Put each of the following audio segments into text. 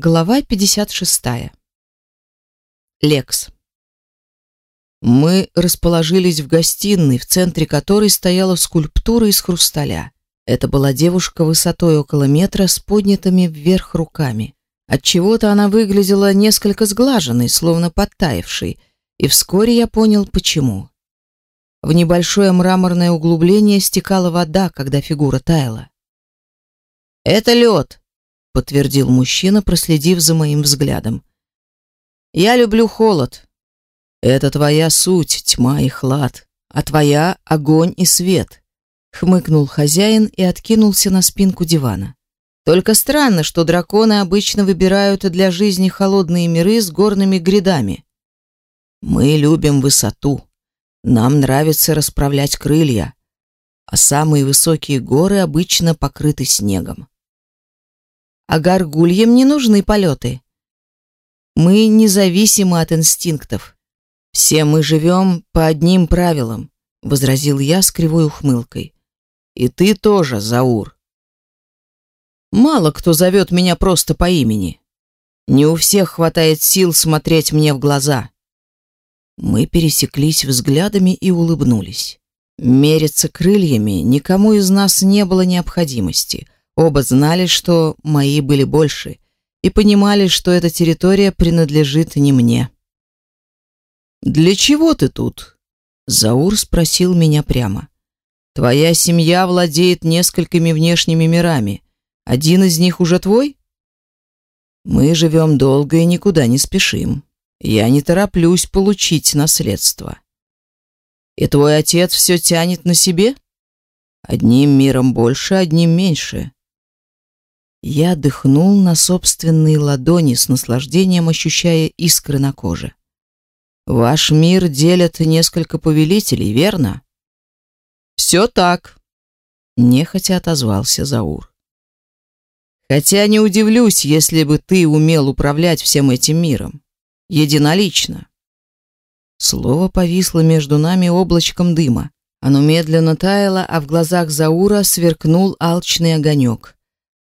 Глава 56. Лекс. Мы расположились в гостиной, в центре которой стояла скульптура из хрусталя. Это была девушка высотой около метра с поднятыми вверх руками. От чего-то она выглядела несколько сглаженной, словно подтаявшей, и вскоре я понял почему. В небольшое мраморное углубление стекала вода, когда фигура таяла. Это лед, подтвердил мужчина, проследив за моим взглядом. Я люблю холод. Это твоя суть, тьма и хлад, а твоя огонь и свет, хмыкнул хозяин и откинулся на спинку дивана. Только странно, что драконы обычно выбирают для жизни холодные миры с горными грядами. Мы любим высоту. Нам нравится расправлять крылья, а самые высокие горы обычно покрыты снегом а горгульям не нужны полеты. Мы независимы от инстинктов. Все мы живем по одним правилам, возразил я с кривой ухмылкой. И ты тоже, Заур. Мало кто зовет меня просто по имени. Не у всех хватает сил смотреть мне в глаза. Мы пересеклись взглядами и улыбнулись. Мериться крыльями никому из нас не было необходимости. Оба знали, что мои были больше, и понимали, что эта территория принадлежит не мне. «Для чего ты тут?» Заур спросил меня прямо. «Твоя семья владеет несколькими внешними мирами. Один из них уже твой?» «Мы живем долго и никуда не спешим. Я не тороплюсь получить наследство». «И твой отец все тянет на себе?» «Одним миром больше, одним меньше. Я дыхнул на собственные ладони с наслаждением, ощущая искры на коже. Ваш мир делят несколько повелителей, верно? Все так, нехотя отозвался Заур. Хотя не удивлюсь, если бы ты умел управлять всем этим миром единолично. Слово повисло между нами облачком дыма. Оно медленно таяло, а в глазах Заура сверкнул алчный огонек.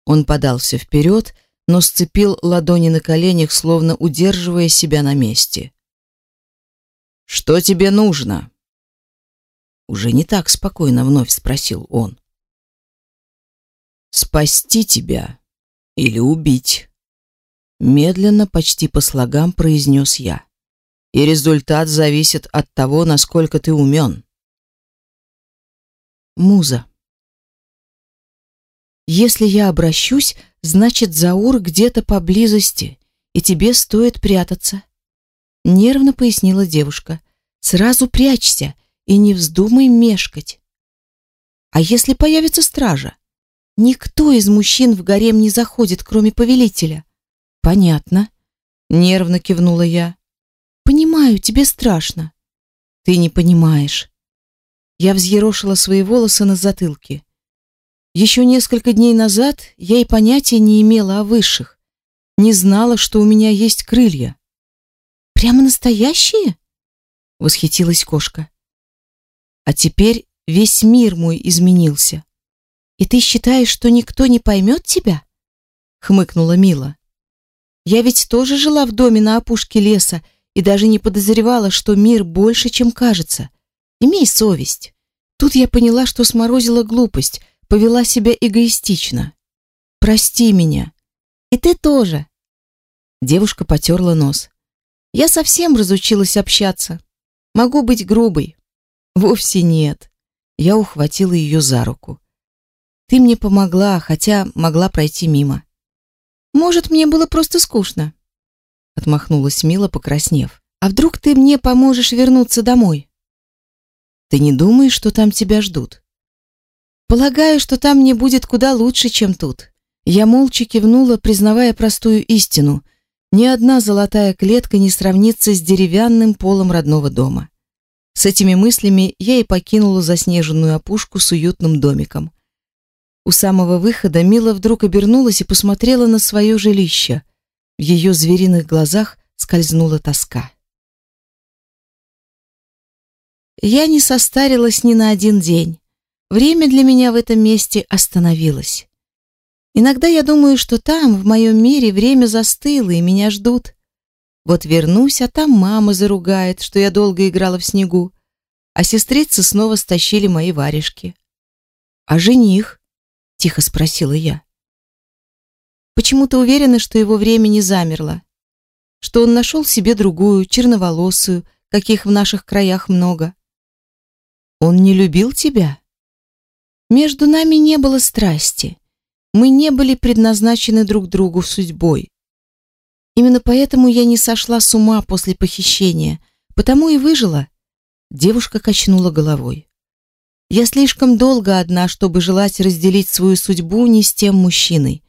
Он подался вперед, но сцепил ладони на коленях, словно удерживая себя на месте. «Что тебе нужно?» Уже не так спокойно вновь спросил он. «Спасти тебя или убить?» Медленно, почти по слогам произнес я. «И результат зависит от того, насколько ты умен». Муза. Если я обращусь, значит, Заур где-то поблизости, и тебе стоит прятаться. Нервно пояснила девушка. Сразу прячься и не вздумай мешкать. А если появится стража? Никто из мужчин в гарем не заходит, кроме повелителя. Понятно. Нервно кивнула я. Понимаю, тебе страшно. Ты не понимаешь. Я взъерошила свои волосы на затылке. Еще несколько дней назад я и понятия не имела о высших. Не знала, что у меня есть крылья. Прямо настоящие? Восхитилась кошка. А теперь весь мир мой изменился. И ты считаешь, что никто не поймет тебя? Хмыкнула Мила. Я ведь тоже жила в доме на опушке леса и даже не подозревала, что мир больше, чем кажется. Имей совесть. Тут я поняла, что сморозила глупость, повела себя эгоистично. Прости меня. И ты тоже. Девушка потерла нос. Я совсем разучилась общаться. Могу быть грубой. Вовсе нет. Я ухватила ее за руку. Ты мне помогла, хотя могла пройти мимо. Может, мне было просто скучно. Отмахнулась Мила, покраснев. А вдруг ты мне поможешь вернуться домой? Ты не думаешь, что там тебя ждут? Полагаю, что там мне будет куда лучше, чем тут. Я молча кивнула, признавая простую истину. Ни одна золотая клетка не сравнится с деревянным полом родного дома. С этими мыслями я и покинула заснеженную опушку с уютным домиком. У самого выхода Мила вдруг обернулась и посмотрела на свое жилище. В ее звериных глазах скользнула тоска. Я не состарилась ни на один день. Время для меня в этом месте остановилось. Иногда я думаю, что там, в моем мире, время застыло и меня ждут. Вот вернусь, а там мама заругает, что я долго играла в снегу, а сестрицы снова стащили мои варежки. А жених? тихо спросила я. Почему-то уверена, что его время не замерло, что он нашел себе другую, черноволосую, каких в наших краях много. Он не любил тебя? Между нами не было страсти. Мы не были предназначены друг другу судьбой. Именно поэтому я не сошла с ума после похищения, потому и выжила. Девушка качнула головой. Я слишком долго одна, чтобы желать разделить свою судьбу не с тем мужчиной.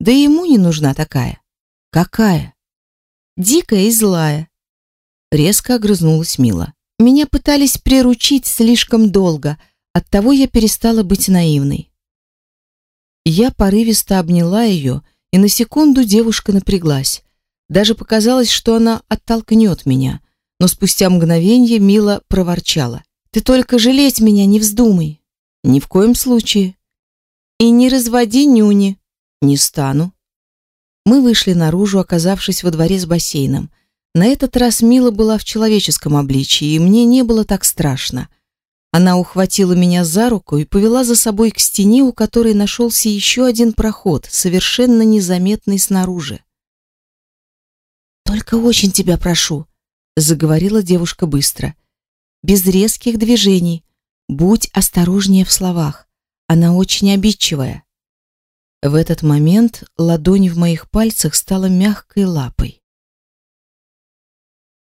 Да и ему не нужна такая. Какая? Дикая и злая. Резко огрызнулась Мила. Меня пытались приручить слишком долго, оттого я перестала быть наивной. Я порывисто обняла ее, и на секунду девушка напряглась. Даже показалось, что она оттолкнет меня, но спустя мгновение Мила проворчала. Ты только жалеть меня не вздумай. Ни в коем случае. И не разводи нюни. Не стану. Мы вышли наружу, оказавшись во дворе с бассейном. На этот раз Мила была в человеческом обличии, и мне не было так страшно. Она ухватила меня за руку и повела за собой к стене, у которой нашелся еще один проход, совершенно незаметный снаружи. «Только очень тебя прошу», — заговорила девушка быстро без резких движений. Будь осторожнее в словах. Она очень обидчивая. В этот момент ладонь в моих пальцах стала мягкой лапой.